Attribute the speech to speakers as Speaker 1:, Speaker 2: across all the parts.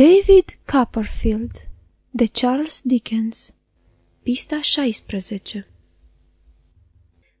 Speaker 1: David Copperfield de Charles Dickens Pista 16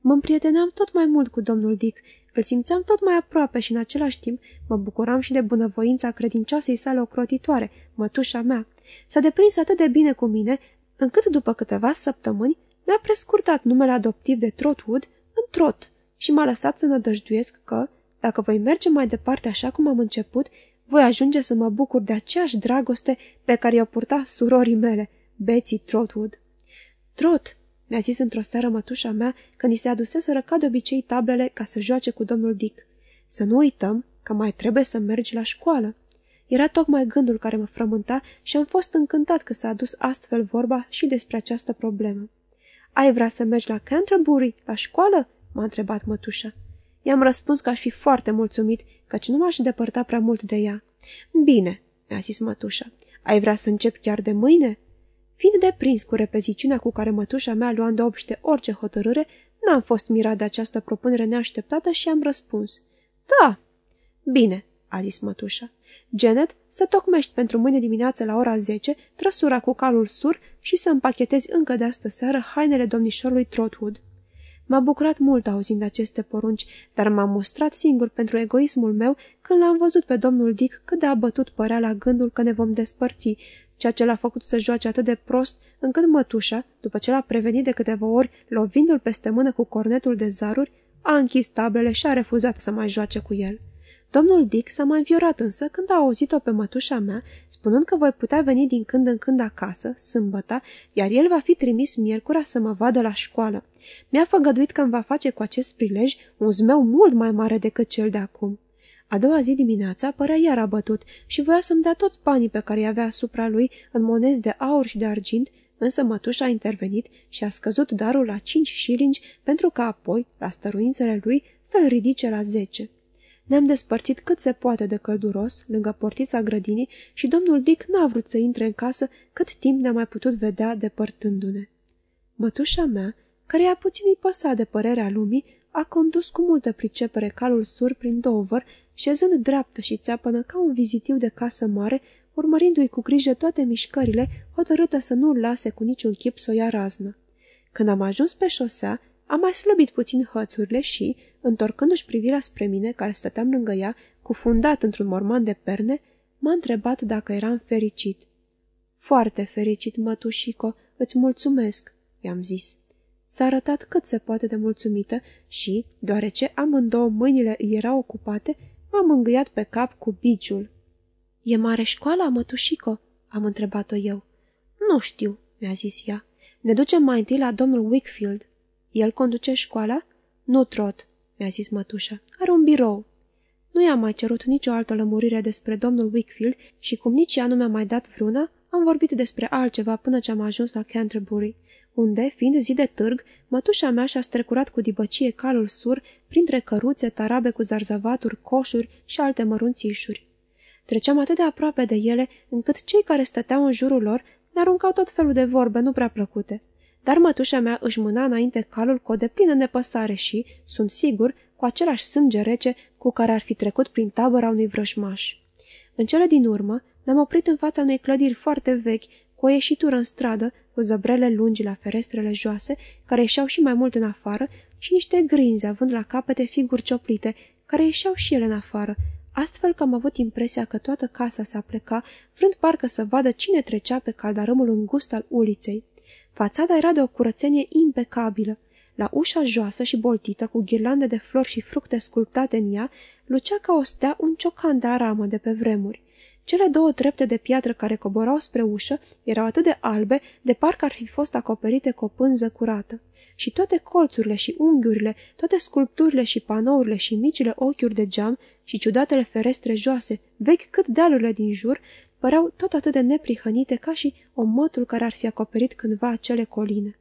Speaker 1: Mă împrieteneam tot mai mult cu domnul Dick, îl simțeam tot mai aproape și în același timp mă bucuram și de bunăvoința credincioasei sale ocrotitoare, mătușa mea. S-a deprins atât de bine cu mine, încât după câteva săptămâni mi-a prescurtat numele adoptiv de Trotwood în Trot și m-a lăsat să nădăjduiesc că, dacă voi merge mai departe așa cum am început, voi ajunge să mă bucur de aceeași dragoste pe care i-o purta surorii mele, Betsy Trotwood. Trot, mi-a zis într-o seară mătușa mea când i se aduseseră ca de obicei tablele ca să joace cu domnul Dick. Să nu uităm că mai trebuie să mergi la școală. Era tocmai gândul care mă frământa și am fost încântat că s-a adus astfel vorba și despre această problemă. Ai vrea să mergi la Canterbury, la școală?" m-a întrebat mătușa. I-am răspuns că aș fi foarte mulțumit, căci nu m-aș depărta prea mult de ea. Bine, mi-a zis mătușa. Ai vrea să încep chiar de mâine? Fiind deprins cu repeziciunea cu care mătușa mea lua obște orice hotărâre, n-am fost mirat de această propunere neașteptată și am răspuns. Da. Bine, a zis mătușa. Janet, să tocmești pentru mâine dimineață la ora 10 trăsura cu calul sur și să împachetezi încă de astă seară hainele domnișorului Trotwood. M-a bucurat mult auzind aceste porunci, dar m-am mustrat singur pentru egoismul meu când l-am văzut pe domnul Dick cât de abătut părea la gândul că ne vom despărți, ceea ce l-a făcut să joace atât de prost, încât mătușa, după ce l-a prevenit de câteva ori, lovindu-l peste mână cu cornetul de zaruri, a închis tablele și a refuzat să mai joace cu el. Domnul Dick s-a mai înviorat însă când a auzit-o pe mătușa mea, spunând că voi putea veni din când în când acasă, sâmbăta, iar el va fi trimis miercura să mă vadă la școală. Mi-a făgăduit că îmi va face cu acest prilej un zmeu mult mai mare decât cel de acum. A doua zi dimineața părea iar abătut și voia să-mi dea toți banii pe care îi avea asupra lui în monezi de aur și de argint, însă mătușa a intervenit și a scăzut darul la cinci șilingi pentru ca apoi, la stăruințele lui, să-l ridice la zece. Ne-am despărțit cât se poate de călduros, lângă portița grădinii și domnul Dick n-a vrut să intre în casă cât timp ne-a mai putut vedea depărtându-ne. Mătușa mea, care i-a puțin îi păsa de părerea lumii, a condus cu multă pricepere calul sur prin Dover, șezând dreaptă și țeapănă ca un vizitiu de casă mare, urmărindu-i cu grijă toate mișcările, hotărâtă să nu-l lase cu niciun chip să o ia raznă. Când am ajuns pe șosea, am mai slăbit puțin hățurile și, întorcându-și privirea spre mine, care stăteam lângă ea, cufundat într-un morman de perne, m-a întrebat dacă eram fericit. Foarte fericit, mătușico, îți mulțumesc, i-am zis. S-a arătat cât se poate de mulțumită și, deoarece amândouă mâinile îi erau ocupate, m-am îngâiat pe cap cu biciul. E mare școala, mătușico?" am întrebat-o eu. Nu știu," mi-a zis ea. Ne ducem mai întâi la domnul Wickfield." El conduce școala?" Nu trot," mi-a zis mătușa. Are un birou." Nu i-am mai cerut nicio altă lămurire despre domnul Wickfield și cum nici ea nu mi-a mai dat vreuna, am vorbit despre altceva până ce am ajuns la Canterbury, unde, fiind zi de târg, mătușa mea și-a strecurat cu dibăcie calul sur printre căruțe, tarabe cu zarzavaturi, coșuri și alte mărunțișuri. Treceam atât de aproape de ele, încât cei care stăteau în jurul lor ne aruncau tot felul de vorbe nu prea plăcute dar mătușa mea își mâna înainte calul cu o deplină nepăsare și, sunt sigur, cu același sânge rece cu care ar fi trecut prin tabăra unui vrășmaș. În cele din urmă, ne-am oprit în fața unei clădiri foarte vechi, cu o ieșitură în stradă, cu zăbrele lungi la ferestrele joase, care ieșeau și mai mult în afară, și niște grinzi având la capete figuri cioplite, care ieșeau și ele în afară, astfel că am avut impresia că toată casa s-a pleca, vrând parcă să vadă cine trecea pe caldarâmul îngust al uliței. Fațada era de o curățenie impecabilă. La ușa joasă și boltită, cu ghirlande de flori și fructe sculptate în ea, lucea ca o stea un ciocan de aramă de pe vremuri. Cele două trepte de piatră care coborau spre ușă erau atât de albe, de parcă ar fi fost acoperite cu o pânză curată. Și toate colțurile și unghiurile, toate sculpturile și panourile și micile ochiuri de geam și ciudatele ferestre joase, vechi cât dealurile din jur, păreau tot atât de neprihănite ca și omătul care ar fi acoperit cândva acele coline.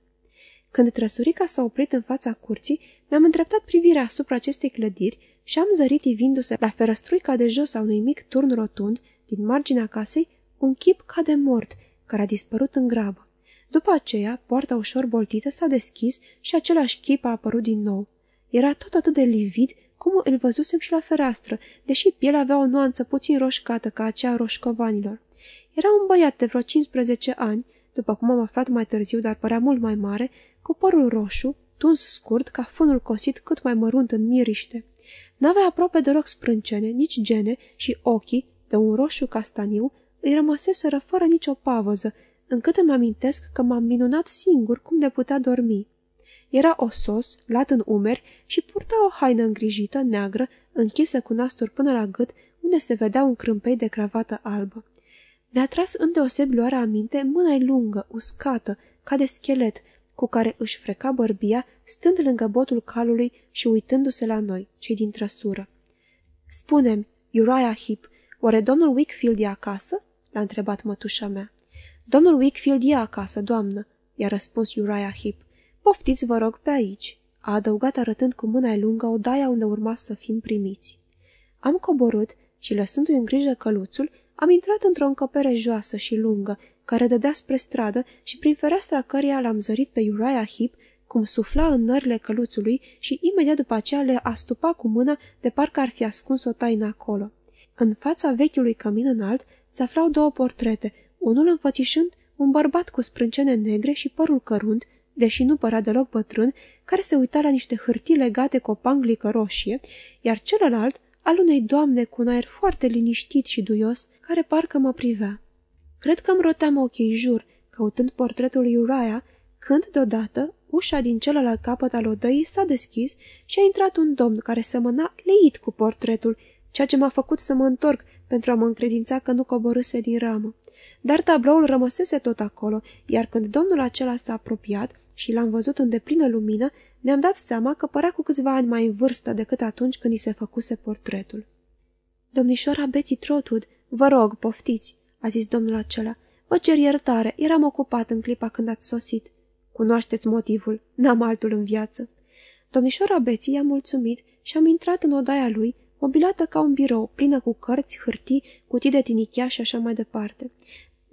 Speaker 1: Când trăsurica s-a oprit în fața curții, mi-am îndreptat privirea asupra acestei clădiri și am zărit ivindu-se la ferăstruica de jos a unui mic turn rotund din marginea casei un chip ca de mort, care a dispărut în grabă. După aceea, poarta ușor boltită s-a deschis și același chip a apărut din nou. Era tot atât de livid cum îl văzusem și la fereastră, deși pielea avea o nuanță puțin roșcată ca aceea roșcovanilor. Era un băiat de vreo 15 ani, după cum am aflat mai târziu, dar părea mult mai mare, cu părul roșu, tuns scurt, ca fânul cosit cât mai mărunt în miriște. N-avea aproape deloc sprâncene, nici gene și ochii, de un roșu castaniu, îi rămăseseră fără nicio pavăză, încât îmi amintesc că m-am minunat singur cum de putea dormi. Era osos, lat în umeri și purta o haină îngrijită, neagră, închisă cu nasturi până la gât, unde se vedea un crâmpei de cravată albă. Mi-a tras îndeosebi luarea aminte mâna lungă, uscată, ca de schelet, cu care își freca bărbia, stând lângă botul calului și uitându-se la noi, cei din trăsură. Spune-mi, Uriah Heep, oare domnul Wickfield e acasă?" l-a întrebat mătușa mea. Domnul Wickfield e acasă, doamnă," i-a răspuns Uriah Heep. Poftiți, vă rog, pe aici," a adăugat arătând cu mâna lungă o daia unde urma să fim primiți. Am coborât și, lăsându-i în grijă căluțul, am intrat într-o încăpere joasă și lungă, care dădea spre stradă și prin fereastra căreia l-am zărit pe Uriah Heep, cum sufla în nările căluțului și imediat după aceea le astupa cu mâna de parcă ar fi ascuns o taină acolo. În fața vechiului cămin înalt se aflau două portrete, unul înfățișând un bărbat cu sprâncene negre și părul cărunt, deși nu părea deloc bătrân, care se uita la niște hârtii legate cu o panglică roșie, iar celălalt al unei doamne cu un aer foarte liniștit și duios, care parcă mă privea. Cred că îmi roteam ochii jur, căutând portretul lui Uriah, când, deodată, ușa din celălalt capăt al odăii s-a deschis și a intrat un domn care semăna leit cu portretul, ceea ce m-a făcut să mă întorc pentru a mă încredința că nu coborâse din ramă. Dar tabloul rămăsese tot acolo, iar când domnul acela s-a apropiat și l-am văzut în deplină lumină, mi-am dat seama că părea cu câțiva ani mai în vârstă decât atunci când i se făcuse portretul. Domnișoara Betty Trotwood, vă rog, poftiți, a zis domnul acela. Vă cer iertare, eram ocupat în clipa când ați sosit. Cunoașteți motivul, n-am altul în viață. Domnișoara Betty i-a mulțumit și am intrat în odaia lui, mobilată ca un birou, plină cu cărți, hârtii, cutii de tinichea și așa mai departe.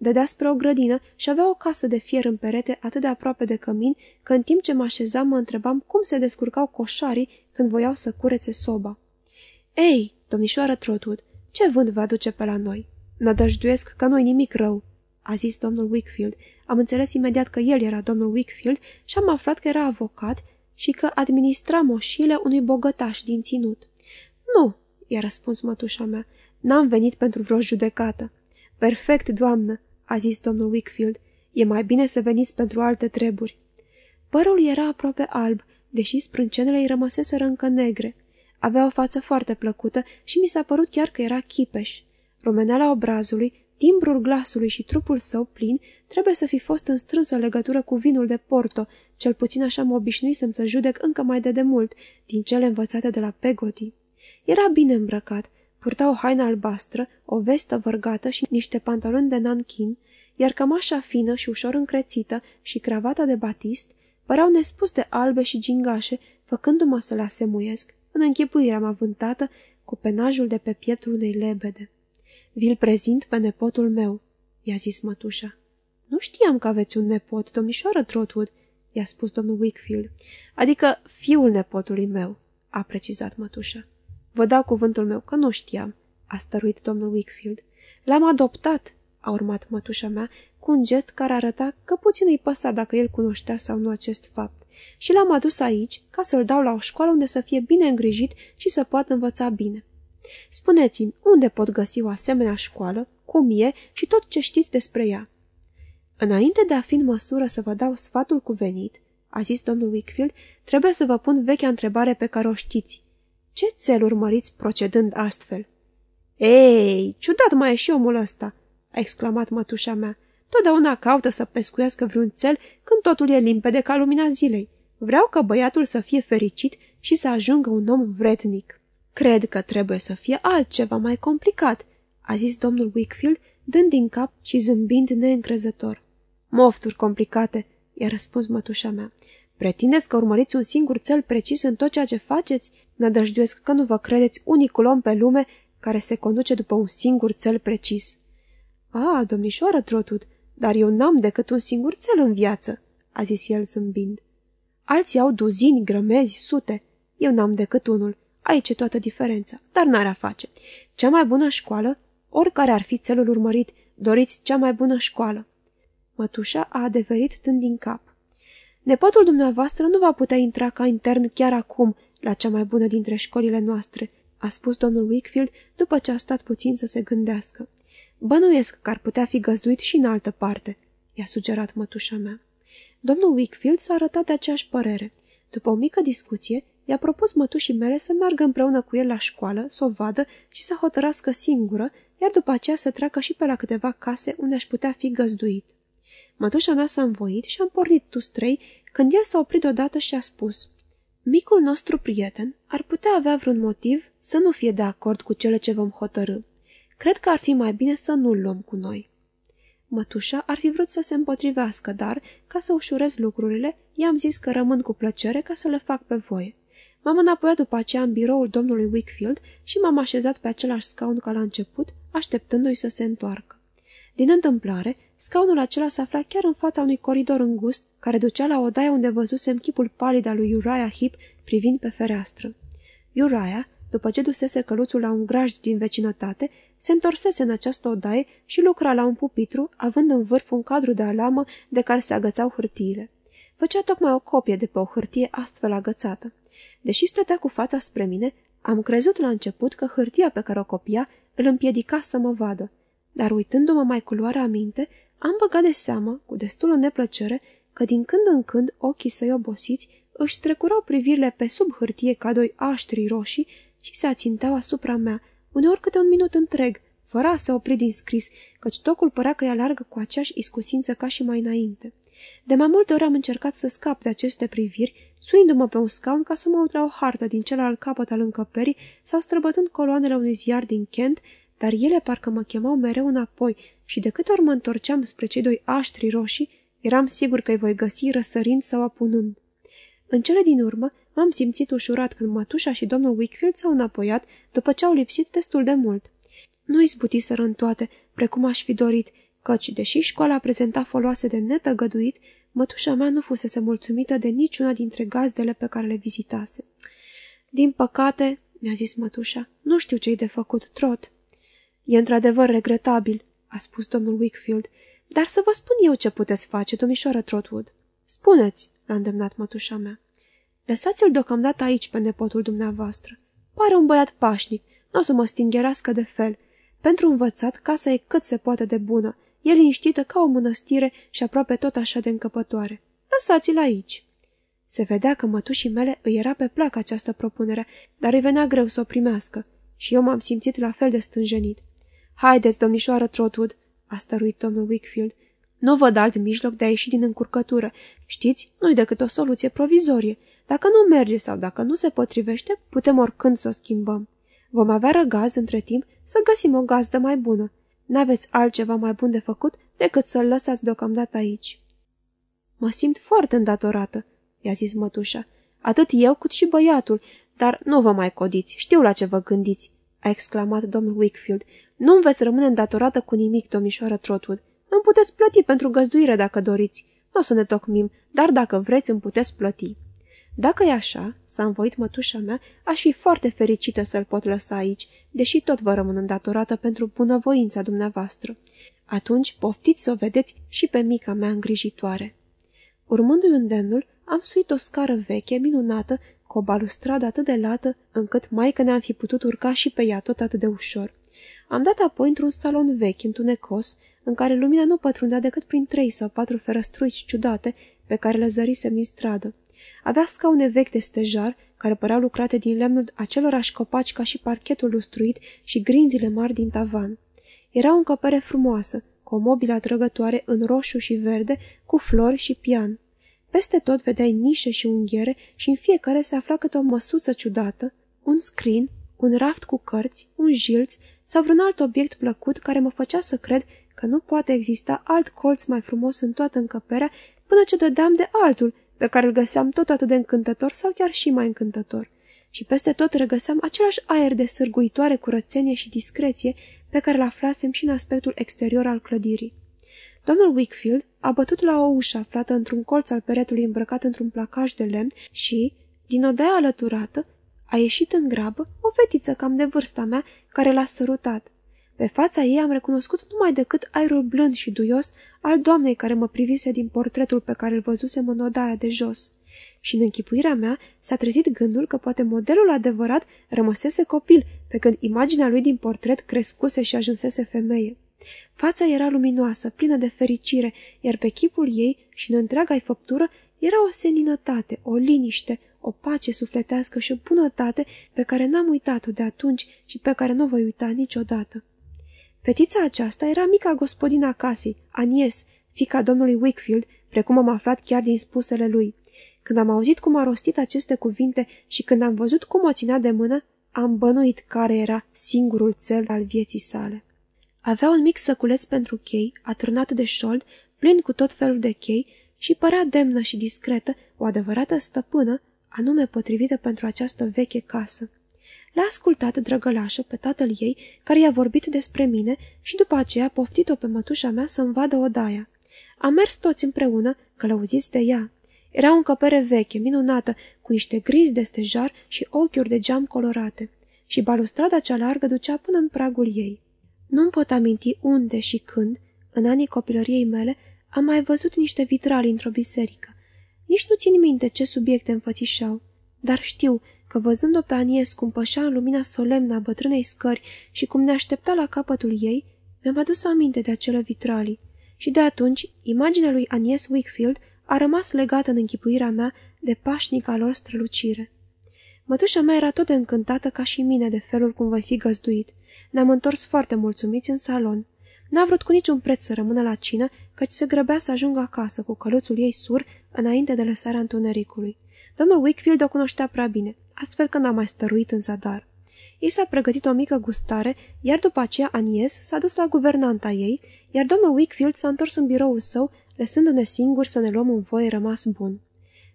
Speaker 1: Dădea spre o grădină și avea o casă de fier în perete atât de aproape de cămin, că în timp ce mă așezam mă întrebam cum se descurcau coșarii când voiau să curețe soba. Ei, domnișoară Trotwood, ce vânt vă aduce pe la noi?" Nădăjduiesc că nu-i nimic rău," a zis domnul Wickfield. Am înțeles imediat că el era domnul Wickfield și am aflat că era avocat și că administra moșile unui bogătaș din ținut. Nu, i-a răspuns mătușa mea, n-am venit pentru vreo judecată. Perfect, doamnă, a zis domnul Wickfield, e mai bine să veniți pentru alte treburi. Părul era aproape alb, deși sprâncenele îi rămăseseră încă negre. Avea o față foarte plăcută și mi s-a părut chiar că era chipeș. Romeneala obrazului, timbrul glasului și trupul său plin trebuie să fi fost în strânsă legătură cu vinul de Porto, cel puțin așa mă obișnuisem să judec încă mai de demult, din cele învățate de la Pegoti. Era bine îmbrăcat, purta o haină albastră, o vestă vărgată și niște pantaloni de nanchin, iar cămașa fină și ușor încrețită și cravata de batist păreau nespus de albe și gingașe, făcându-mă să le asemuiesc, în închipuirea mea vântată, cu penajul de pe pieptul unei lebede. Vi-l prezint pe nepotul meu," i-a zis mătușa. Nu știam că aveți un nepot, domnișoară Trotwood," i-a spus domnul Wickfield. Adică fiul nepotului meu," a precizat mătușa. Vă dau cuvântul meu că nu știam," a stăruit domnul Wickfield. L-am adoptat," a urmat mătușa mea, cu un gest care arăta că puțin îi păsa dacă el cunoștea sau nu acest fapt. Și l-am adus aici ca să-l dau la o școală unde să fie bine îngrijit și să poată învăța bine. Spuneți-mi, unde pot găsi o asemenea școală, cum e și tot ce știți despre ea?" Înainte de a fi în măsură să vă dau sfatul cuvenit, a zis domnul Wickfield, trebuie să vă pun vechea întrebare pe care o știți. Ce țel urmăriți procedând astfel?" Ei, ciudat mai e și omul ăsta!" a exclamat mătușa mea. Totdeauna caută să pescuiască vreun țel când totul e limpede ca lumina zilei. Vreau ca băiatul să fie fericit și să ajungă un om vrednic." Cred că trebuie să fie altceva mai complicat," a zis domnul Wickfield, dând din cap și zâmbind neîncrezător. Mofturi complicate," i-a răspuns mătușa mea. Pretindeți că urmăriți un singur cel precis în tot ceea ce faceți? Nădăjduiesc că nu vă credeți unicul om pe lume care se conduce după un singur cel precis." A, domnișoară Trotut, dar eu n-am decât un singur cel în viață," a zis el zâmbind. Alții au duzini, grămezi, sute. Eu n-am decât unul Aici e toată diferența, dar n-are a face. Cea mai bună școală, oricare ar fi țelul urmărit, Doriți cea mai bună școală. Mătușa a adeverit tând din cap. Nepotul dumneavoastră nu va putea intra ca intern chiar acum la cea mai bună dintre școlile noastre, a spus domnul Wickfield după ce a stat puțin să se gândească. Bănuiesc că ar putea fi găzduit și în altă parte, i-a sugerat mătușa mea. Domnul Wickfield s-a arătat de aceeași părere. După o mică discuție, i-a propus mătușii mele să meargă împreună cu el la școală, să o vadă și să hotărască singură, iar după aceea să treacă și pe la câteva case unde aș putea fi găzduit. Mătușa mea s-a învoit și am pornit tu trei, când el s-a oprit odată și a spus Micul nostru prieten ar putea avea vreun motiv să nu fie de acord cu cele ce vom hotărâ. Cred că ar fi mai bine să nu-l luăm cu noi. Mătușa ar fi vrut să se împotrivească, dar, ca să ușurez lucrurile, i-am zis că rămân cu plăcere ca să le fac pe voie. M-am înapoiat după aceea în biroul domnului Wickfield și m-am așezat pe același scaun ca la început, așteptându-i să se întoarcă. Din întâmplare, scaunul acela se afla chiar în fața unui coridor îngust, care ducea la odaie unde văzusem chipul palid al lui Uriah Heep privind pe fereastră. Uriah, după ce dusese căluțul la un graj din vecinătate, se întorsese în această odaie și lucra la un pupitru, având în vârf un cadru de alamă de care se agățau hârtiile. Făcea tocmai o copie de pe o hârtie astfel agățată. Deși stătea cu fața spre mine, am crezut la început că hârtia pe care o copia îl împiedica să mă vadă, dar uitându-mă mai cu luarea aminte, am băgat de seamă, cu destulă neplăcere, că din când în când ochii săi obosiți își strecurau privirile pe sub hârtie ca doi aștri roșii și se aținteau asupra mea, uneori câte un minut întreg, fără a se opri din scris, căci tocul părea că ea largă cu aceeași iscusință ca și mai înainte. De mai multe ori am încercat să scap de aceste priviri, suindu-mă pe un scaun ca să mă uit la o hartă din celălalt capăt al încăperii sau străbătând coloanele unui ziar din Kent, dar ele parcă mă chemau mereu înapoi și de câte ori mă întorceam spre cei doi aștri roșii, eram sigur că îi voi găsi răsărind sau apunând. În cele din urmă, m-am simțit ușurat când mătușa și domnul Wickfield s-au înapoiat după ce au lipsit destul de mult. Nu izbutiseră în toate, precum aș fi dorit, căci, deși școala prezenta foloase de netăgăduit, mătușa mea nu fusese mulțumită de niciuna dintre gazdele pe care le vizitase. Din păcate, mi-a zis mătușa, nu știu ce-i de făcut, trot. E într-adevăr regretabil, a spus domnul Wickfield, dar să vă spun eu ce puteți face, domnișoară Trotwood. Spuneți, l-a îndemnat mătușa mea. Lăsați-l deocamdată aici pe nepotul dumneavoastră. Pare un băiat pașnic, nu o să mă stingherească de fel. Pentru învățat, casa e cât se poate de bună, e liniștită ca o mănăstire și aproape tot așa de încăpătoare. Lăsați-l aici. Se vedea că mătușii mele îi era pe plac această propunere, dar îi venea greu să o primească și eu m-am simțit la fel de stânjenit. Haideți, domnișoară Trotwood, a stăruit domnul Wickfield. Nu văd alt mijloc de a ieși din încurcătură. Știți, nu-i decât o soluție provizorie. Dacă nu merge sau dacă nu se potrivește, putem oricând să o schimbăm. Vom avea răgaz între timp să găsim o gazdă mai bună. N-aveți altceva mai bun de făcut decât să-l lăsați deocamdată aici. Mă simt foarte îndatorată, i-a zis mătușa. Atât eu cât și băiatul, dar nu vă mai codiți, știu la ce vă gândiți, a exclamat domnul Wickfield. Nu veți rămâne îndatorată cu nimic, domnișoară Trotwood. Îmi puteți plăti pentru găzduire dacă doriți. Nu o să ne tocmim, dar dacă vreți îmi puteți plăti. Dacă e așa, s-a învoit mătușa mea, aș fi foarte fericită să-l pot lăsa aici, deși tot vă rămân îndatorată pentru bunăvoința dumneavoastră. Atunci poftiți să o vedeți și pe mica mea îngrijitoare. Urmându-i îndemnul, am suit o scară veche, minunată, cu o balustradă atât de lată, încât mai că ne-am fi putut urca și pe ea tot atât de ușor. Am dat apoi într-un salon vechi, întunecos, în care lumina nu pătrundea decât prin trei sau patru ferăstruici ciudate pe care le zărisem din stradă. Avea scaune vechi de stejar, care păreau lucrate din lemnul acelorași copaci ca și parchetul lustruit și grinzile mari din tavan. Era o încăpere frumoasă, cu o mobilă atrăgătoare în roșu și verde, cu flori și pian. Peste tot vedeai nișe și unghiere și în fiecare se afla câte o măsuță ciudată, un screen, un raft cu cărți, un jilț sau vreun alt obiect plăcut care mă făcea să cred că nu poate exista alt colț mai frumos în toată încăperea până ce dădeam de altul, pe care îl găseam tot atât de încântător sau chiar și mai încântător. Și peste tot regăseam același aer de sârguitoare curățenie și discreție pe care îl aflasem și în aspectul exterior al clădirii. Domnul Wickfield a bătut la o ușă aflată într-un colț al peretului îmbrăcat într-un placaj de lemn și, din odaia alăturată, a ieșit în grabă o fetiță cam de vârsta mea care l-a sărutat. Pe fața ei am recunoscut numai decât aerul blând și duios al doamnei care mă privise din portretul pe care îl văzusem în odaia de jos. Și în închipuirea mea s-a trezit gândul că poate modelul adevărat rămăsese copil, pe când imaginea lui din portret crescuse și ajunsese femeie. Fața era luminoasă, plină de fericire, iar pe chipul ei și în întreaga făptură era o seninătate, o liniște, o pace sufletească și o bunătate pe care n-am uitat-o de atunci și pe care nu o voi uita niciodată. Fetița aceasta era mica gospodina casei, Anies, fica domnului Wickfield, precum am aflat chiar din spusele lui. Când am auzit cum a rostit aceste cuvinte și când am văzut cum o ținea de mână, am bănuit care era singurul cel al vieții sale. Avea un mic săculeț pentru chei, atârnat de șold, plin cu tot felul de chei și părea demnă și discretă, o adevărată stăpână, anume potrivită pentru această veche casă. L-a ascultat drăgălașă pe tatăl ei, care i-a vorbit despre mine și după aceea poftit-o pe mătușa mea să-mi vadă odaia. Am mers toți împreună, călăuziți de ea. Era o încăpere veche, minunată, cu niște grizi de stejar și ochiuri de geam colorate. Și balustrada cea largă ducea până în pragul ei. Nu-mi pot aminti unde și când, în anii copilăriei mele, am mai văzut niște vitrali într-o biserică. Nici nu țin minte ce subiecte înfățișau, dar știu că văzând-o pe Anies cum pășea în lumina solemnă a bătrânei scări și cum ne aștepta la capătul ei, mi-am adus aminte de acele vitralii. Și de atunci, imaginea lui Anies Wickfield a rămas legată în închipuirea mea de pașnica lor strălucire. Mătușa mea era tot de încântată ca și mine de felul cum voi fi găzduit. Ne-am întors foarte mulțumiți în salon. N-a vrut cu niciun preț să rămână la cină, căci se grăbea să ajungă acasă cu căluțul ei sur înainte de lăsarea întunericului. Domnul Wickfield o cunoștea prea bine, astfel că n-a mai stăruit în zadar. Ei s-a pregătit o mică gustare, iar după aceea Anies s-a dus la guvernanta ei, iar domnul Wickfield s-a întors în biroul său, lăsându-ne singuri să ne luăm un voie rămas bun.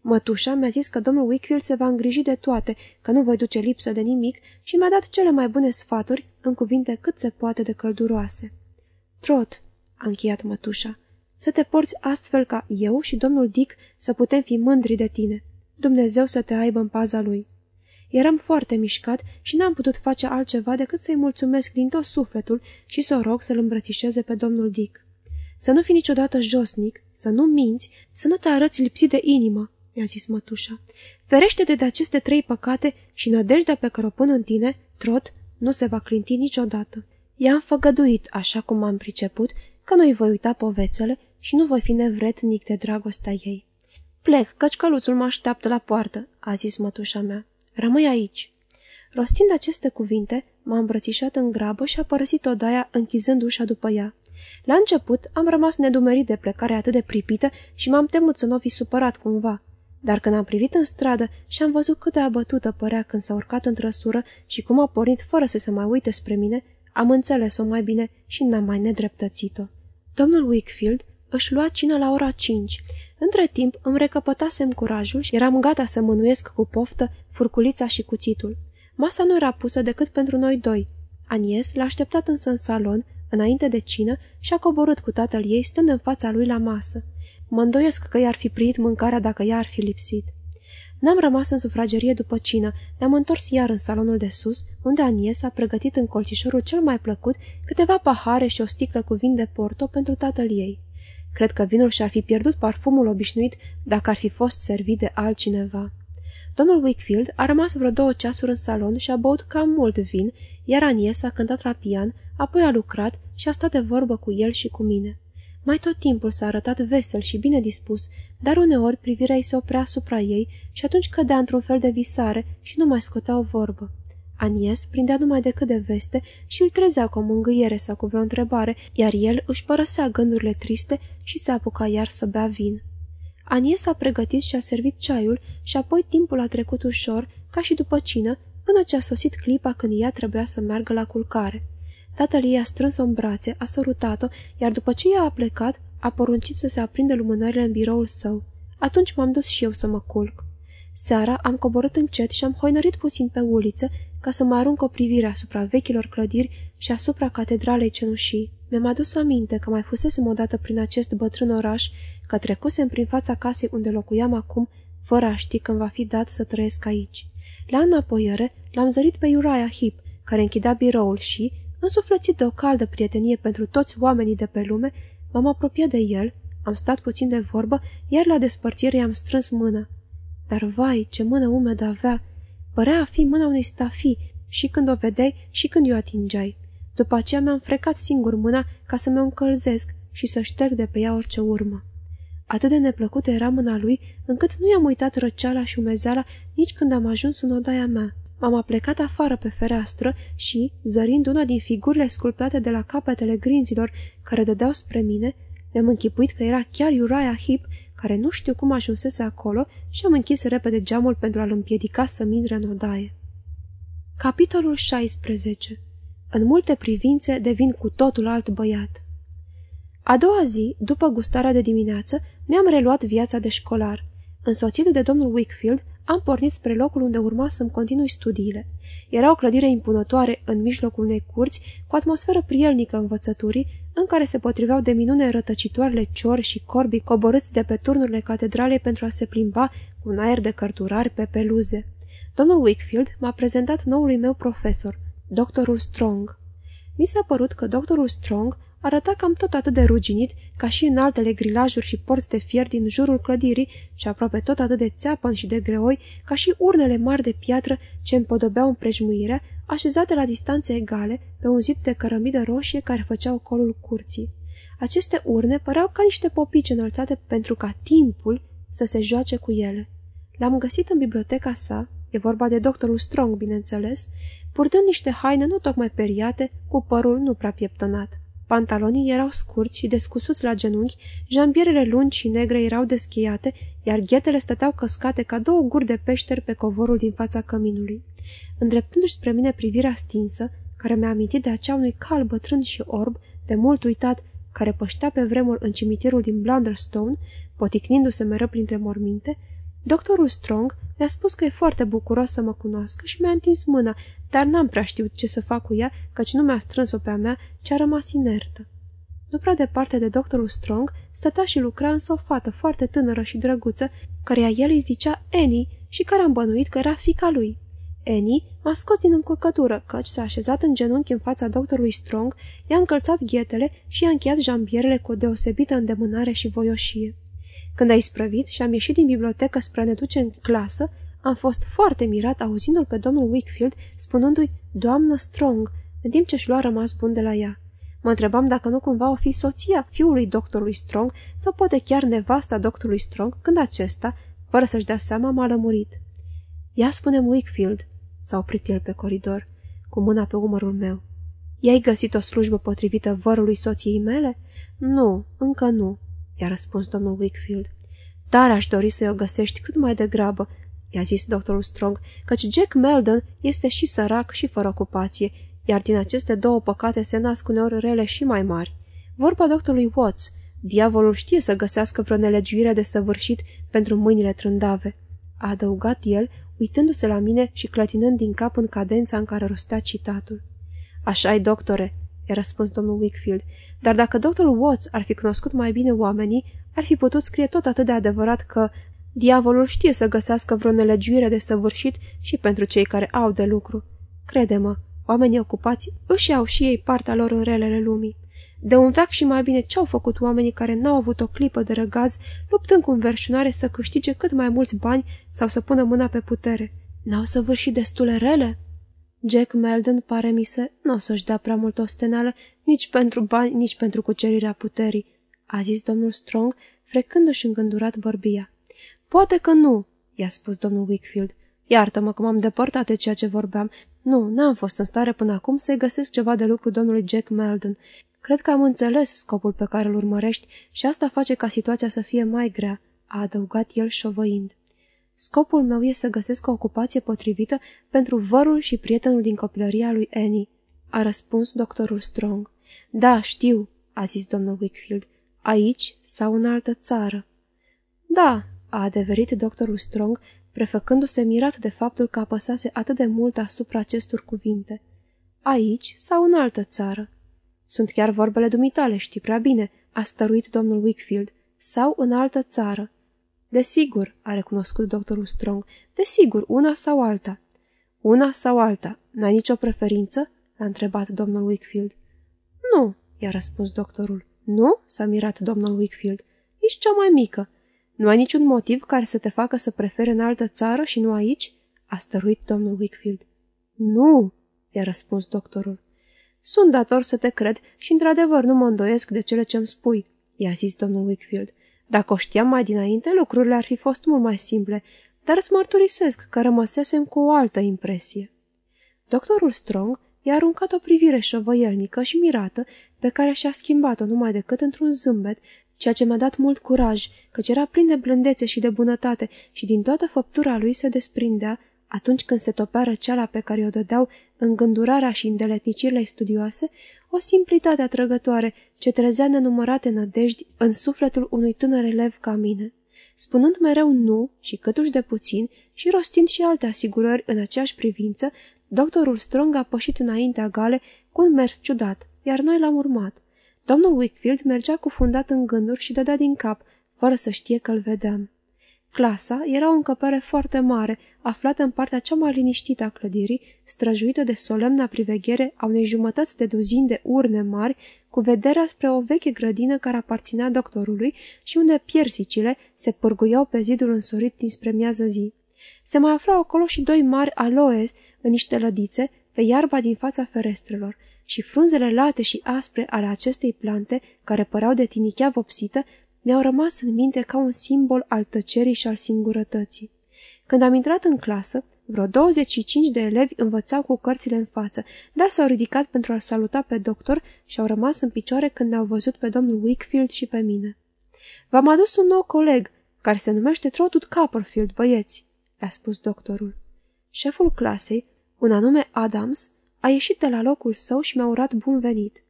Speaker 1: Mătușa mi-a zis că domnul Wickfield se va îngriji de toate, că nu voi duce lipsă de nimic și mi-a dat cele mai bune sfaturi în cuvinte cât se poate de călduroase. Trot, a încheiat mătușa, să te porți astfel ca eu și domnul Dick să putem fi mândri de tine. Dumnezeu să te aibă în paza lui. Eram foarte mișcat și n-am putut face altceva decât să-i mulțumesc din tot sufletul și să o rog să-l îmbrățișeze pe domnul Dick. Să nu fii niciodată josnic, să nu minți, să nu te arăți lipsit de inimă, mi-a zis mătușa. Ferește-te de aceste trei păcate și nădejdea pe care o pun în tine, trot, nu se va clinti niciodată. I-am făgăduit, așa cum am priceput, că nu-i voi uita povețele și nu voi fi nevretnic de dragostea ei. Plec, căci căluțul mă așteaptă la poartă, a zis mătușa mea. Rămâi aici. Rostind aceste cuvinte, m-a îmbrățișat în grabă și a părăsit odaia închizând ușa după ea. La început am rămas nedumerit de plecare atât de pripită și m-am temut să nu fi supărat cumva. Dar când am privit în stradă și am văzut cât de abătută părea când s-a urcat în trăsură și cum a pornit fără să se mai uite spre mine, am înțeles-o mai bine și n-am mai nedreptățit-o. Domnul Wickfield își lua cină la ora cinci. Între timp îmi recăpătasem curajul și eram gata să mânuiesc cu poftă furculița și cuțitul. Masa nu era pusă decât pentru noi doi. Anies l-a așteptat însă în salon, înainte de cină, și a coborât cu tatăl ei stând în fața lui la masă. Mă îndoiesc că i-ar fi priit mâncarea dacă ea ar fi lipsit. N-am rămas în sufragerie după cină, ne-am întors iar în salonul de sus, unde Anies a pregătit în colțișorul cel mai plăcut câteva pahare și o sticlă cu vin de porto pentru tatăl ei. Cred că vinul și-ar fi pierdut parfumul obișnuit dacă ar fi fost servit de altcineva. Domnul Wickfield a rămas vreo două ceasuri în salon și a băut cam mult vin, iar Anies a cântat la pian, apoi a lucrat și a stat de vorbă cu el și cu mine. Mai tot timpul s-a arătat vesel și bine dispus, dar uneori privirea îi se oprea asupra ei și atunci cădea într-un fel de visare și nu mai scotea o vorbă. Anies prindea numai decât de veste și îl trezea cu o mângâiere sau cu vreo întrebare, iar el își părăsea gândurile triste și se apuca iar să bea vin. Anies a pregătit și a servit ceaiul și apoi timpul a trecut ușor, ca și după cină, până ce a sosit clipa când ea trebuia să meargă la culcare. Tatăl ei a strâns-o în brațe, a sărutat-o, iar după ce ea a plecat, a poruncit să se aprindă lumânările în biroul său. Atunci m-am dus și eu să mă culc. Seara am coborât încet și am hoinărit puțin pe uliță ca să mă arunc o privire asupra vechilor clădiri și asupra catedralei cenușii. Mi-am adus aminte că mai fusesem odată prin acest bătrân oraș, că trecusem prin fața casei unde locuiam acum, fără a ști când va fi dat să trăiesc aici. La înapoiere l-am zărit pe Uriah Heep, care închidea biroul și, Însuflățit de o caldă prietenie pentru toți oamenii de pe lume, m-am apropiat de el, am stat puțin de vorbă, iar la despărțire i-am strâns mâna. Dar vai, ce mână umedă avea! Părea a fi mâna unei stafii și când o vedeai și când o atingeai. După aceea mi-am frecat singur mâna ca să mă încălzesc și să șterg de pe ea orice urmă. Atât de neplăcută era mâna lui, încât nu i-am uitat răceala și umezeala nici când am ajuns în odaia mea. M-am aplecat afară pe fereastră și, zărind una din figurile sculptate de la capetele grinzilor care dădeau spre mine, mi-am închipuit că era chiar Uriah Heep, care nu știu cum ajunsese acolo și am închis repede geamul pentru a-l împiedica să intre în odaie. Capitolul 16 În multe privințe devin cu totul alt băiat. A doua zi, după gustarea de dimineață, mi-am reluat viața de școlar. Însoțit de domnul Wickfield, am pornit spre locul unde urma să-mi continui studiile. Era o clădire impunătoare în mijlocul unei curți, cu atmosferă prielnică învățăturii, în care se potriveau de minune rătăcitoarele ciori și corbii coborâți de pe turnurile catedralei pentru a se plimba cu un aer de cărturari pe peluze. Domnul Wickfield m-a prezentat noului meu profesor, doctorul Strong. Mi s-a părut că doctorul Strong arăta cam tot atât de ruginit ca și în altele grilajuri și porți de fier din jurul clădirii și aproape tot atât de țeapăn și de greoi ca și urnele mari de piatră ce împodobeau împrejmuirea, așezate la distanțe egale pe un zid de cărămidă roșie care făceau colul curții. Aceste urne păreau ca niște popici înălțate pentru ca timpul să se joace cu ele. L-am găsit în biblioteca sa, e vorba de doctorul Strong, bineînțeles, purtând niște haine nu tocmai periate, cu părul nu prea pieptănat. Pantalonii erau scurți și descusuți la genunchi, jambierele lungi și negre erau deschiate, iar ghetele stăteau căscate ca două guri de peșteri pe covorul din fața căminului. Îndreptându-și spre mine privirea stinsă, care mi-a amintit de acea unui cal bătrân și orb, de mult uitat, care păștea pe vremuri în cimitirul din Blunderstone, poticnindu-se mereu printre morminte, doctorul Strong mi-a spus că e foarte bucuros să mă cunoască și mi-a întins mâna, dar n-am prea știut ce să fac cu ea, căci nu mi-a strâns-o pe-a mea, ci a rămas inertă. Nu prea departe de doctorul Strong, stătea și lucra însă o fată foarte tânără și drăguță, căreia el îi zicea Annie și care am bănuit că era fica lui. Annie m-a scos din încurcătură, căci s-a așezat în genunchi în fața doctorului Strong, i-a încălțat ghetele și i-a încheiat jambierele cu o deosebită îndemânare și voioșie. Când a isprăvit și am ieșit din bibliotecă spre a ne duce în clasă, am fost foarte mirat auzindu-l pe domnul Wickfield spunându-i Doamnă Strong, în timp ce și lua rămas bun de la ea. Mă întrebam dacă nu cumva o fi soția fiului doctorului Strong sau poate chiar nevasta doctorului Strong, când acesta, fără să-și dea seama, m-a lămurit. Ia spune Wickfield, s-a oprit el pe coridor, cu mâna pe umărul meu. I-ai găsit o slujbă potrivită vărului soției mele? Nu, încă nu, i-a răspuns domnul Wickfield. Dar aș dori să-i o găsești cât mai degrabă, i-a zis doctorul Strong, căci Jack Meldon este și sărac și fără ocupație, iar din aceste două păcate se nasc uneori rele și mai mari. Vorba doctorului Watts, diavolul știe să găsească vreo nelegiuire de săvârșit pentru mâinile trândave. A adăugat el, uitându-se la mine și clătinând din cap în cadența în care rostea citatul. Așa-i, doctore, i-a răspuns domnul Wickfield, dar dacă doctorul Watts ar fi cunoscut mai bine oamenii, ar fi putut scrie tot atât de adevărat că diavolul știe să găsească vreo nelegiuire de săvârșit și pentru cei care au de lucru. Crede-mă, oamenii ocupați își au și ei partea lor în relele lumii. De un veac și mai bine ce-au făcut oamenii care n-au avut o clipă de răgaz, luptând cu înverșunare să câștige cât mai mulți bani sau să pună mâna pe putere. N-au săvârșit destule rele? Jack Melden, pare mi se, nu o să-și dea prea mult ostenală nici pentru bani, nici pentru cucerirea puterii, a zis domnul Strong, frecându-și îngândurat bărbia. Poate că nu, i-a spus domnul Wickfield. Iartă-mă că m-am depărtat de ceea ce vorbeam. Nu, n-am fost în stare până acum să-i găsesc ceva de lucru domnului Jack Melden. Cred că am înțeles scopul pe care îl urmărești și asta face ca situația să fie mai grea, a adăugat el șovăind. Scopul meu e să găsesc o ocupație potrivită pentru vărul și prietenul din copilăria lui Annie, a răspuns doctorul Strong. Da, știu, a zis domnul Wickfield. Aici sau în altă țară? Da, a adeverit doctorul Strong, prefăcându-se mirat de faptul că apăsase atât de mult asupra acestor cuvinte. Aici sau în altă țară? Sunt chiar vorbele dumitale, știi prea bine, a stăruit domnul Wickfield. Sau în altă țară. Desigur, a recunoscut doctorul Strong, desigur, una sau alta. Una sau alta, n-ai nicio preferință? l-a întrebat domnul Wickfield. Nu, i-a răspuns doctorul. Nu? s-a mirat domnul Wickfield. Ești cea mai mică. Nu ai niciun motiv care să te facă să prefere în altă țară și nu aici? a stăruit domnul Wickfield. Nu, i-a răspuns doctorul. Sunt dator să te cred și într-adevăr nu mă îndoiesc de cele ce-mi spui, i-a zis domnul Wickfield. Dacă o știam mai dinainte, lucrurile ar fi fost mult mai simple, dar îți mărturisesc că rămăsesem cu o altă impresie. Doctorul Strong i-a aruncat o privire șovăielnică și mirată, pe care și-a schimbat-o numai decât într-un zâmbet, ceea ce mi-a dat mult curaj, căci era plin de blândețe și de bunătate și din toată făptura lui se desprindea, atunci când se topea răceala pe care o dădeau îngândurarea și îndeletnicirile studioase, o simplitate atrăgătoare ce trezea nenumărate nădejdi în sufletul unui tânăr elev ca mine. Spunând mereu nu și câtuși de puțin și rostind și alte asigurări în aceeași privință, doctorul Strong a pășit înaintea gale cu un mers ciudat, iar noi l-am urmat. Domnul Wickfield mergea cufundat în gânduri și dădea din cap, fără să știe că îl vedeam. Clasa era o încăpere foarte mare, aflată în partea cea mai liniștită a clădirii, străjuită de solemna priveghere a unei jumătăți de duzin de urne mari, cu vederea spre o veche grădină care aparținea doctorului și unde piersicile se pârguiau pe zidul însorit dinspre miază zi. Se mai aflau acolo și doi mari aloes în niște lădițe pe iarba din fața ferestrelor și frunzele late și aspre ale acestei plante, care păreau de tinichea vopsită, mi-au rămas în minte ca un simbol al tăcerii și al singurătății. Când am intrat în clasă, vreo 25 de elevi învățau cu cărțile în față, dar s-au ridicat pentru a-l saluta pe doctor și au rămas în picioare când ne-au văzut pe domnul Wickfield și pe mine. V-am adus un nou coleg, care se numește Trotwood Copperfield, băieți, le-a spus doctorul. Șeful clasei, un anume Adams, a ieșit de la locul său și mi-a urat bun venit.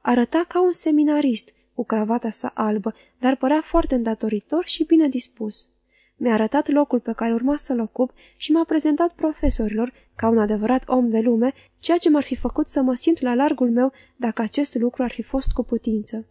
Speaker 1: Arăta ca un seminarist, cu cravata sa albă, dar părea foarte îndatoritor și bine dispus. Mi-a arătat locul pe care urma să-l ocup și m-a prezentat profesorilor ca un adevărat om de lume, ceea ce m-ar fi făcut să mă simt la largul meu dacă acest lucru ar fi fost cu putință.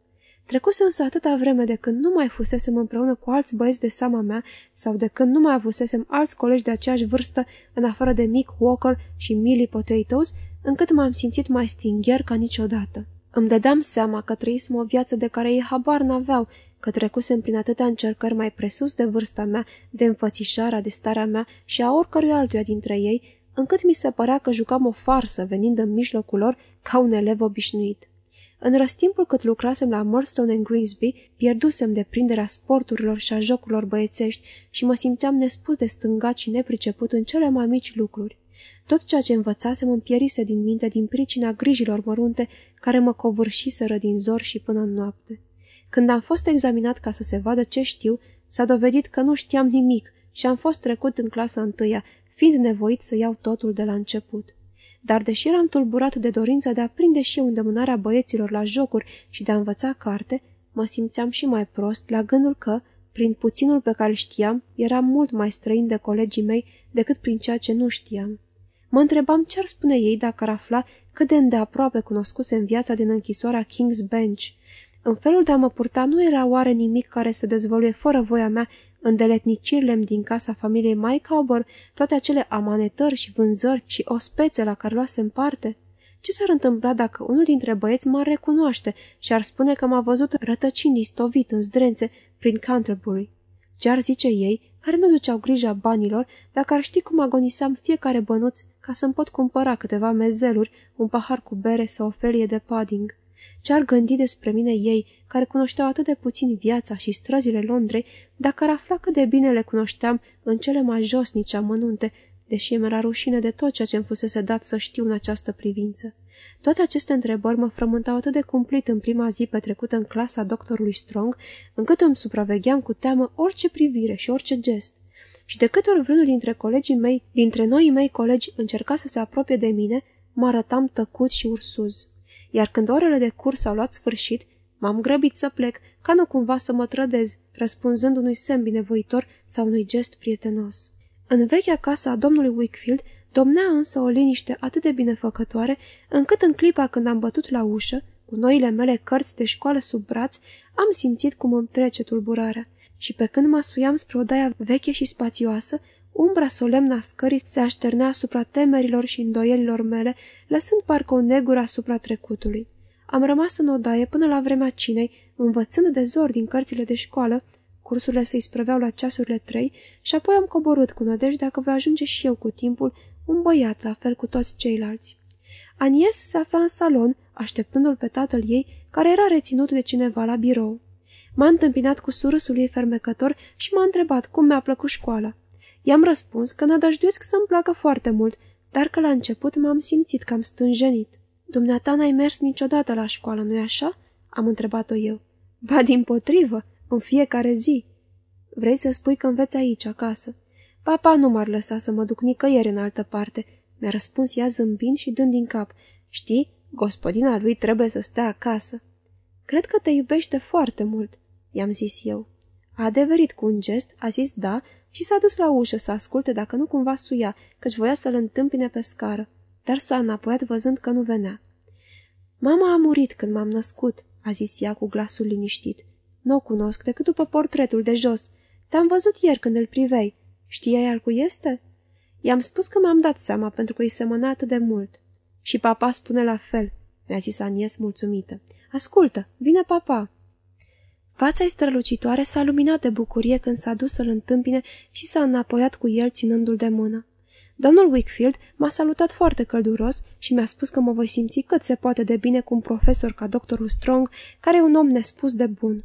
Speaker 1: Trecuse însă atâta vreme de când nu mai fusesem împreună cu alți băieți de seama mea sau de când nu mai avusesem alți colegi de aceeași vârstă în afară de Mick Walker și Millie Potatoes, încât m-am simțit mai stingher ca niciodată. Îmi dădeam seama că trăisem o viață de care ei habar n-aveau, că trecusem prin atâtea încercări mai presus de vârsta mea, de înfățișarea, de starea mea și a oricărui altuia dintre ei, încât mi se părea că jucam o farsă venind în mijlocul lor ca un elev obișnuit. În răstimpul cât lucrasem la Murstone în Greensby, pierdusem de prinderea sporturilor și a jocurilor băiețești și mă simțeam nespus de stângat și nepriceput în cele mai mici lucruri. Tot ceea ce învățasem îmi pierise din minte din pricina grijilor mărunte care mă covârșiseră din zor și până în noapte. Când am fost examinat ca să se vadă ce știu, s-a dovedit că nu știam nimic și am fost trecut în clasa întâia, fiind nevoit să iau totul de la început. Dar deși eram tulburat de dorința de a prinde și eu îndemânarea băieților la jocuri și de a învăța carte, mă simțeam și mai prost la gândul că, prin puținul pe care știam, eram mult mai străin de colegii mei decât prin ceea ce nu știam. Mă întrebam ce-ar spune ei dacă ar afla cât de îndeaproape cunoscuse în viața din închisoarea King's Bench. În felul de a mă purta nu era oare nimic care să dezvăluie fără voia mea îndeletnicirile din casa familiei Mycauber, toate acele amanetări și vânzări și ospețe la care luasem parte? Ce s-ar întâmpla dacă unul dintre băieți m-ar recunoaște și ar spune că m-a văzut rătăcind istovit în zdrențe prin Canterbury? Ce ar zice ei, care nu duceau grija banilor, dacă ar ști cum agoniseam fiecare bănuț ca să-mi pot cumpăra câteva mezeluri, un pahar cu bere sau o felie de pudding? Ce ar gândi despre mine ei, care cunoșteau atât de puțin viața și străzile Londrei, dacă ar afla cât de bine le cunoșteam în cele mai josnice amănunte, deși îmi era rușine de tot ceea ce îmi fusese dat să știu în această privință. Toate aceste întrebări mă frământau atât de cumplit în prima zi petrecută în clasa doctorului Strong, încât îmi supravegheam cu teamă orice privire și orice gest. Și de câte ori vreunul dintre colegii mei, dintre noii mei colegi, încerca să se apropie de mine, mă arătam tăcut și ursuz. Iar când orele de curs au luat sfârșit, m-am grăbit să plec, ca nu cumva să mă trădez, răspunzând unui semn binevoitor sau unui gest prietenos. În vechea casa a domnului Wickfield domnea însă o liniște atât de binefăcătoare, încât în clipa când am bătut la ușă, cu noile mele cărți de școală sub braț, am simțit cum îmi trece tulburarea. Și pe când mă suiam spre odaia veche și spațioasă, Umbra solemnă a scării se așternea asupra temerilor și îndoielilor mele, lăsând parcă o negură asupra trecutului. Am rămas în odaie până la vremea cinei, învățând de zor din cărțile de școală, cursurile se isprăveau la ceasurile trei și apoi am coborât cu nădejde dacă voi ajunge și eu cu timpul un băiat la fel cu toți ceilalți. Anies se afla în salon, așteptându-l pe tatăl ei, care era reținut de cineva la birou. M-a întâmpinat cu surâsul ei fermecător și m-a întrebat cum mi-a plăcut școala. I-am răspuns că nădăjduiesc să-mi placă foarte mult, dar că la început m-am simțit cam stânjenit. Dumneata n-ai mers niciodată la școală, nu-i așa?" am întrebat-o eu. Ba, din potrivă, în fiecare zi." Vrei să spui că înveți aici, acasă?" Papa nu m-ar lăsa să mă duc nicăieri în altă parte," mi-a răspuns ea zâmbind și dând din cap. Știi, gospodina lui trebuie să stea acasă." Cred că te iubește foarte mult," i-am zis eu. A adeverit cu un gest, a zis da și s-a dus la ușă să asculte dacă nu cumva suia, căci voia să-l întâmpine pe scară, dar s-a înapoiat văzând că nu venea. Mama a murit când m-am născut," a zis ea cu glasul liniștit. Nu o cunosc decât după portretul de jos. Te-am văzut ieri când îl privei. Știai al cui este?" I-am spus că m-am dat seama pentru că îi semăna atât de mult. Și papa spune la fel, mi-a zis Anies mulțumită. Ascultă, vine papa. Fața ei strălucitoare s-a luminat de bucurie când s-a dus să-l întâmpine și s-a înapoiat cu el ținându-l de mână. Domnul Wickfield m-a salutat foarte călduros și mi-a spus că mă voi simți cât se poate de bine cu un profesor ca doctorul Strong, care e un om nespus de bun.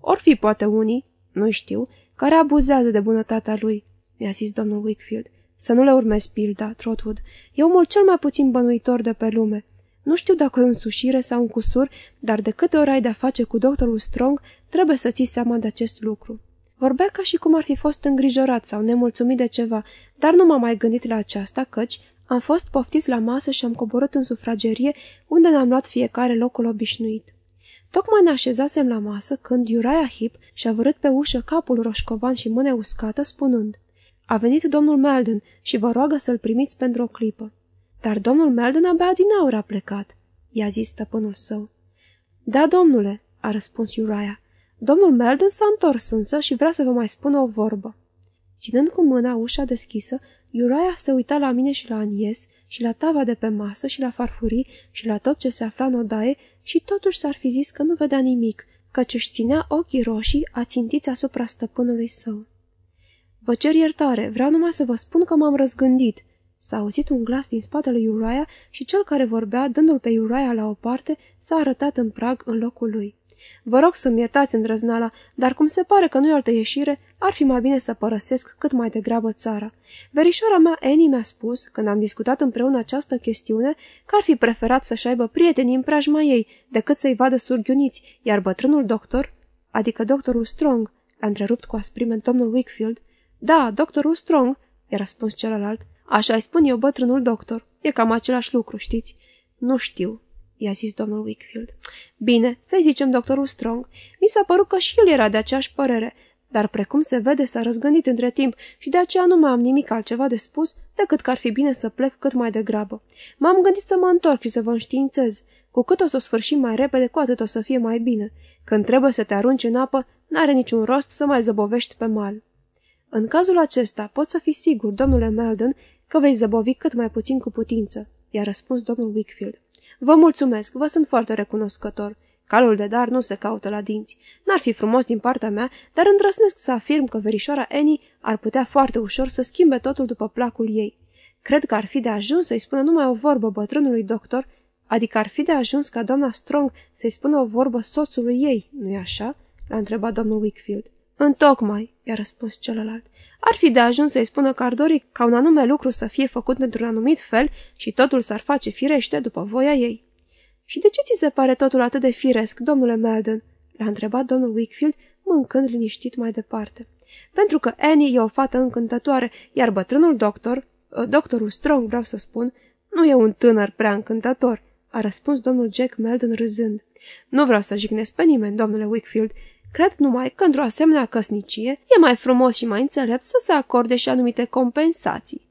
Speaker 1: Or fi poate unii, nu știu, care abuzează de bunătatea lui, mi-a zis domnul Wickfield. Să nu le urmezi pilda, Trotwood. E omul cel mai puțin bănuitor de pe lume. Nu știu dacă e un sușire sau un cusur, dar de câte ori ai de-a face cu doctorul Strong, trebuie să ții seama de acest lucru. Vorbea ca și cum ar fi fost îngrijorat sau nemulțumit de ceva, dar nu m-am mai gândit la aceasta, căci am fost poftiți la masă și am coborât în sufragerie, unde ne-am luat fiecare locul obișnuit. Tocmai ne așezasem la masă când Uriah Hip și-a vărât pe ușă capul roșcovan și mâne uscată, spunând A venit domnul Melden și vă roagă să-l primiți pentru o clipă. Dar domnul Melden abia din aur a plecat, i-a zis stăpânul său. Da, domnule, a răspuns Uriah. Domnul Melden s-a întors însă și vrea să vă mai spună o vorbă. Ținând cu mâna ușa deschisă, Uriah se uita la mine și la Anies și la tava de pe masă și la farfurii și la tot ce se afla în odaie și totuși s-ar fi zis că nu vedea nimic, căci își ținea ochii roșii ațintiți asupra stăpânului său. Vă cer iertare, vreau numai să vă spun că m-am răzgândit. S-a auzit un glas din spatele Uriah și cel care vorbea, dându-l pe Uriah la o parte, s-a arătat în prag în locul lui. Vă rog să-mi iertați îndrăznala, dar cum se pare că nu e altă ieșire, ar fi mai bine să părăsesc cât mai degrabă țara. Verișoara mea, Annie, mi-a spus, când am discutat împreună această chestiune, că ar fi preferat să-și aibă prieteni în preajma ei, decât să-i vadă surghiuniți, iar bătrânul doctor, adică doctorul Strong, a întrerupt cu asprime domnul Wickfield. Da, doctorul Strong, i-a răspuns celălalt. Așa-i spun eu, bătrânul doctor. E cam același lucru, știți? Nu știu, i-a zis domnul Wickfield. Bine, să-i zicem doctorul Strong. Mi s-a părut că și el era de aceeași părere, dar precum se vede s-a răzgândit între timp și de aceea nu mai am nimic altceva de spus decât că ar fi bine să plec cât mai degrabă. M-am gândit să mă întorc și să vă înștiințez. Cu cât o să o sfârșim mai repede, cu atât o să fie mai bine. Când trebuie să te arunci în apă, n-are niciun rost să mai zăbovești pe mal. În cazul acesta, pot să fii sigur, domnule Meldon, că vei zăbovi cât mai puțin cu putință, i-a răspuns domnul Wickfield. Vă mulțumesc, vă sunt foarte recunoscător. Calul de dar nu se caută la dinți. N-ar fi frumos din partea mea, dar îndrăsnesc să afirm că verișoara Annie ar putea foarte ușor să schimbe totul după placul ei. Cred că ar fi de ajuns să-i spună numai o vorbă bătrânului doctor, adică ar fi de ajuns ca doamna Strong să-i spună o vorbă soțului ei, nu-i așa?" l-a întrebat domnul Wickfield. Întocmai, i-a răspuns celălalt. Ar fi de ajuns să-i spună că ar dori ca un anume lucru să fie făcut într-un anumit fel și totul s-ar face firește după voia ei. Și de ce ți se pare totul atât de firesc, domnule Melden?" l-a întrebat domnul Wickfield, mâncând liniștit mai departe. Pentru că Annie e o fată încântătoare, iar bătrânul doctor, ă, doctorul Strong vreau să spun, nu e un tânăr prea încântător, a răspuns domnul Jack Melden râzând. Nu vreau să jignesc pe nimeni, domnule Wickfield, Cred numai că într-o asemenea căsnicie e mai frumos și mai înțelept să se acorde și anumite compensații.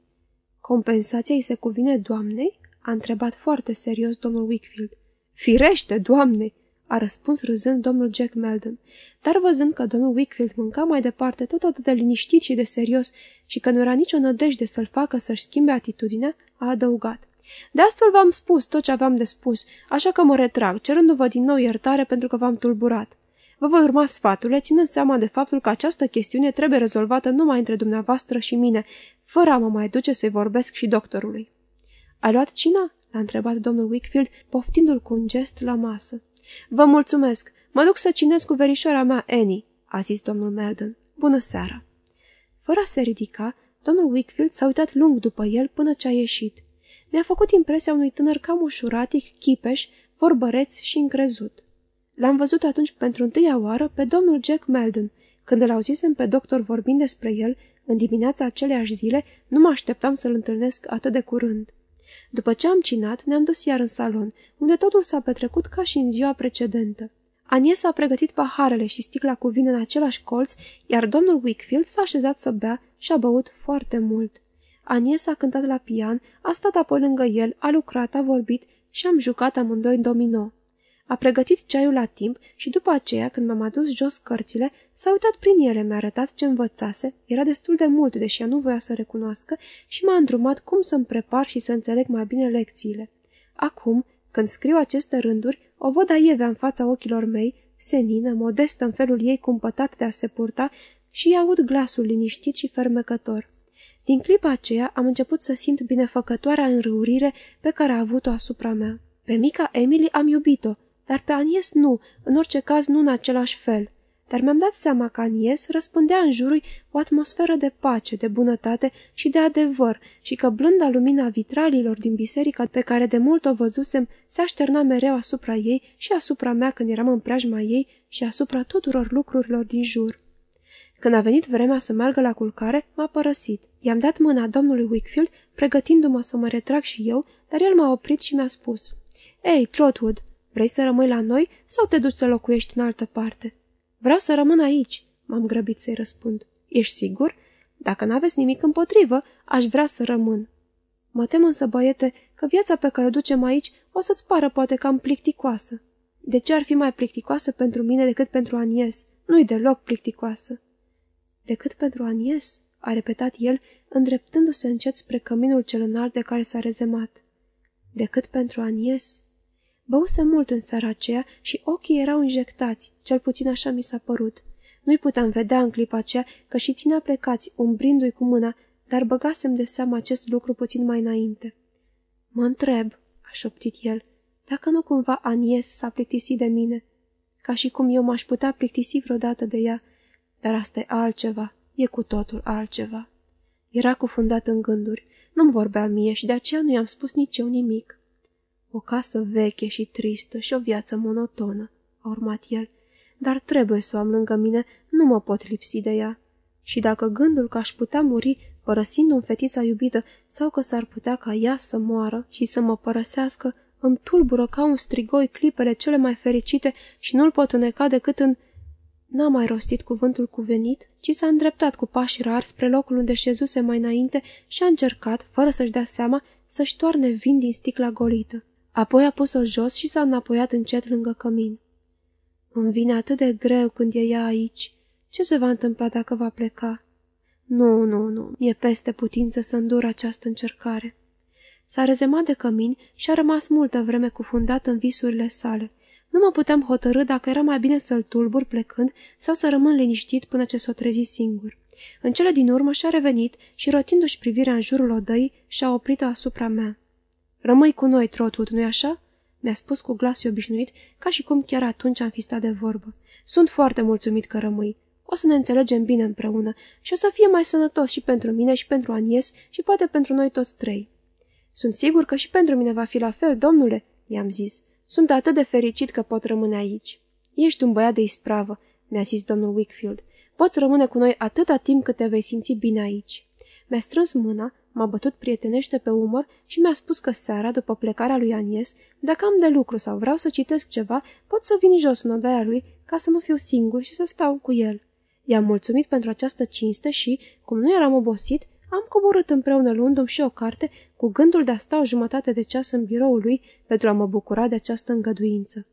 Speaker 1: Compensația îi se cuvine doamnei? A întrebat foarte serios domnul Wickfield. Firește, doamne, a răspuns râzând domnul Jack Meldon, dar văzând că domnul Wickfield mânca mai departe tot atât de liniștit și de serios și că nu era nicio nădejde să-l facă să-și schimbe atitudinea, a adăugat. De astfel v-am spus tot ce aveam de spus, așa că mă retrag, cerându-vă din nou iertare pentru că v-am tulburat. Vă voi urma sfaturile, ținând seama de faptul că această chestiune trebuie rezolvată numai între dumneavoastră și mine, fără a mă mai duce să-i vorbesc și doctorului. Ai luat cina?" l-a întrebat domnul Wickfield, poftindu-l cu un gest la masă. Vă mulțumesc. Mă duc să cinez cu verișoara mea, Annie," a zis domnul Melden. Bună seara!" Fără a se ridica, domnul Wickfield s-a uitat lung după el până ce a ieșit. Mi-a făcut impresia unui tânăr cam ușuratic, chipeș, vorbăreț și încrezut. L-am văzut atunci pentru întâia oară pe domnul Jack Melden. Când îl auzisem pe doctor vorbind despre el, în dimineața aceleiași zile, nu mă așteptam să-l întâlnesc atât de curând. După ce am cinat, ne-am dus iar în salon, unde totul s-a petrecut ca și în ziua precedentă. Anies a pregătit paharele și sticla cu vin în același colț, iar domnul Wickfield s-a așezat să bea și a băut foarte mult. Anies a cântat la pian, a stat apoi lângă el, a lucrat, a vorbit și am jucat amândoi domino. A pregătit ceaiul la timp și după aceea, când m-am adus jos cărțile, s-a uitat prin ele, mi-a arătat ce învățase, era destul de mult, deși ea nu voia să recunoască, și m-a îndrumat cum să-mi prepar și să înțeleg mai bine lecțiile. Acum, când scriu aceste rânduri, o văd aievea în fața ochilor mei, senină, modestă în felul ei cumpătat de a se purta și aud glasul liniștit și fermecător. Din clipa aceea am început să simt binefăcătoarea înrăurire pe care a avut-o asupra mea. Pe mica Emily am iubit-o, dar pe Anies nu, în orice caz nu în același fel. Dar mi-am dat seama că Anies răspundea în jurul o atmosferă de pace, de bunătate și de adevăr și că blânda lumina vitralilor din biserica pe care de mult o văzusem se așterna mereu asupra ei și asupra mea când eram în preajma ei și asupra tuturor lucrurilor din jur. Când a venit vremea să meargă la culcare, m-a părăsit. I-am dat mâna domnului Wickfield, pregătindu-mă să mă retrag și eu, dar el m-a oprit și mi-a spus Ei, Trotwood, vrei să rămâi la noi sau te duci să locuiești în altă parte?" Vreau să rămân aici," m-am grăbit să-i răspund. Ești sigur? Dacă n-aveți nimic împotrivă, aș vrea să rămân." Mă tem însă, băiete, că viața pe care o ducem aici o să-ți pară poate cam plicticoasă. De ce ar fi mai plicticoasă pentru mine decât pentru Anies? Nu-i deloc plicticoasă. Decât pentru Anies? a repetat el, îndreptându-se încet spre căminul cel înalt de care s-a rezemat. Decât pentru Anies? Băuse mult în seara aceea și ochii erau injectați, cel puțin așa mi s-a părut. Nu-i puteam vedea în clipa aceea că și ținea plecați, umbrindu-i cu mâna, dar băgasem de seamă acest lucru puțin mai înainte. Mă întreb, a șoptit el, dacă nu cumva Anies s-a plictisit de mine, ca și cum eu m-aș putea plictisi vreodată de ea, dar asta e altceva, e cu totul altceva. Era cufundat în gânduri, nu-mi vorbea mie și de aceea nu i-am spus nici eu nimic. O casă veche și tristă și o viață monotonă, a urmat el, dar trebuie să o am lângă mine, nu mă pot lipsi de ea. Și dacă gândul că aș putea muri părăsind-o fetița iubită sau că s-ar putea ca ea să moară și să mă părăsească, îmi tulbură ca un strigoi clipele cele mai fericite și nu-l pot îneca decât în... N-a mai rostit cuvântul cuvenit, ci s-a îndreptat cu pași rar spre locul unde șezuse mai înainte și a încercat, fără să-și dea seama, să-și toarne vin din sticla golită. Apoi a pus-o jos și s-a înapoiat încet lângă cămin. Îmi vine atât de greu când e ea aici. Ce se va întâmpla dacă va pleca? Nu, nu, nu, mi-e peste putință să îndur această încercare. S-a rezemat de cămin și a rămas multă vreme cufundat în visurile sale. Nu mă puteam hotărâ dacă era mai bine să-l tulbur plecând sau să rămân liniștit până ce s-o trezi singur. În cele din urmă și-a revenit și, rotindu-și privirea în jurul odăii, și-a oprit-o asupra mea. Rămâi cu noi, Trotwood, nu-i așa?" mi-a spus cu glas obișnuit, ca și cum chiar atunci am fi stat de vorbă. Sunt foarte mulțumit că rămâi. O să ne înțelegem bine împreună și o să fie mai sănătos și pentru mine și pentru Anies și poate pentru noi toți trei. Sunt sigur că și pentru mine va fi la fel, domnule, i-am zis. Sunt atât de fericit că pot rămâne aici. Ești un băiat de ispravă, mi-a zis domnul Wickfield. Poți rămâne cu noi atâta timp cât te vei simți bine aici. Mi-a strâns mâna, m-a bătut prietenește pe umăr și mi-a spus că seara, după plecarea lui Anies, dacă am de lucru sau vreau să citesc ceva, pot să vin jos în odaia lui ca să nu fiu singur și să stau cu el. I-am mulțumit pentru această cinste și, cum nu eram obosit, am coborât împreună luându-mi și o carte cu gândul de a sta o jumătate de ceas în biroul lui pentru a mă bucura de această îngăduință.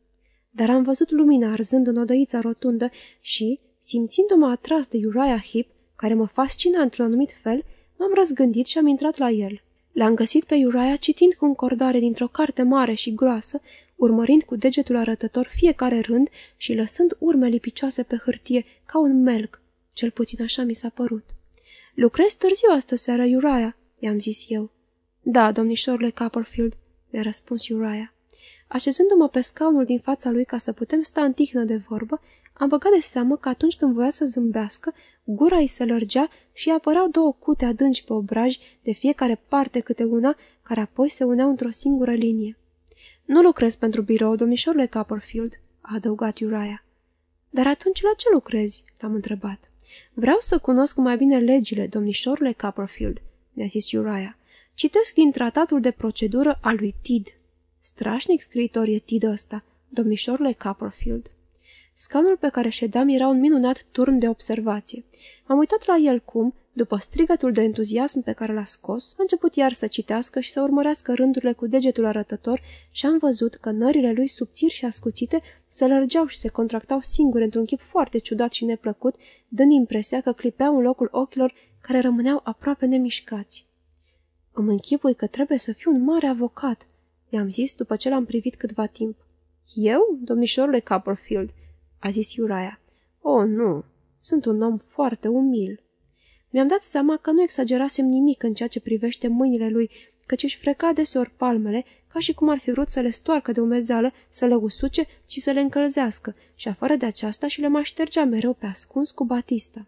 Speaker 1: dar am văzut lumina arzând în odăița rotundă și, simțindu-mă atras de Uriah Heep, care mă fascina într-un anumit fel, m-am răzgândit și am intrat la el. L-am găsit pe Uriah citind cu încordare dintr-o carte mare și groasă, urmărind cu degetul arătător fiecare rând și lăsând urme lipicioase pe hârtie, ca un melc. Cel puțin așa mi s-a părut. Lucrez târziu astă seară, Uriah, i-am zis eu. Da, domnișorule Copperfield, mi-a răspuns Uriah. Așezându-mă pe scaunul din fața lui ca să putem sta în tihnă de vorbă, am băgat de seamă că atunci când voia să zâmbească, gura îi se lărgea și apăreau două cute adânci pe obraj, de fiecare parte câte una, care apoi se uneau într-o singură linie. Nu lucrez pentru birou, domnișorule Copperfield, a adăugat Uriah. Dar atunci la ce lucrezi? l-am întrebat. Vreau să cunosc mai bine legile, domnișorule Copperfield, mi-a zis Uriah. Citesc din tratatul de procedură al lui Tid. Strașnic scriitor e Tid ăsta, domnișorule Copperfield. Scaunul pe care ședeam era un minunat turn de observație. M-am uitat la el cum, după strigătul de entuziasm pe care l-a scos, a început iar să citească și să urmărească rândurile cu degetul arătător și am văzut că nările lui subțiri și ascuțite se lărgeau și se contractau singure într-un chip foarte ciudat și neplăcut, dând impresia că clipeau în locul ochilor care rămâneau aproape nemișcați. Îmi închipui că trebuie să fiu un mare avocat, i-am zis după ce l-am privit câtva timp. Eu, domnișorule Copperfield, a zis Uriah. Oh, nu, sunt un om foarte umil. Mi-am dat seama că nu exagerasem nimic în ceea ce privește mâinile lui, căci își freca deseori palmele, ca și cum ar fi vrut să le stoarcă de umezeală, să le usuce și să le încălzească, și afară de aceasta și le mai ștergea mereu pe ascuns cu batista.